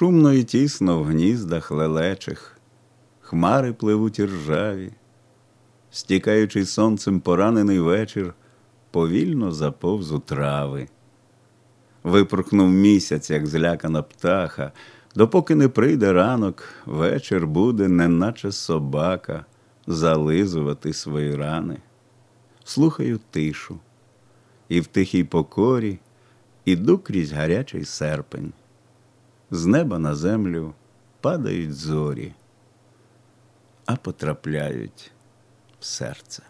Шумно і тісно в гніздах лелечих, хмари пливуть і ржаві, стікаючий сонцем поранений вечір, повільно заповз у трави. Випорхнув місяць, як злякана птаха, допоки не прийде ранок, вечір буде, неначе собака, зализувати свої рани. Слухаю тишу, і в тихій покорі іду крізь гарячий серпень. З неба на землю падають зорі, а потрапляють в серце.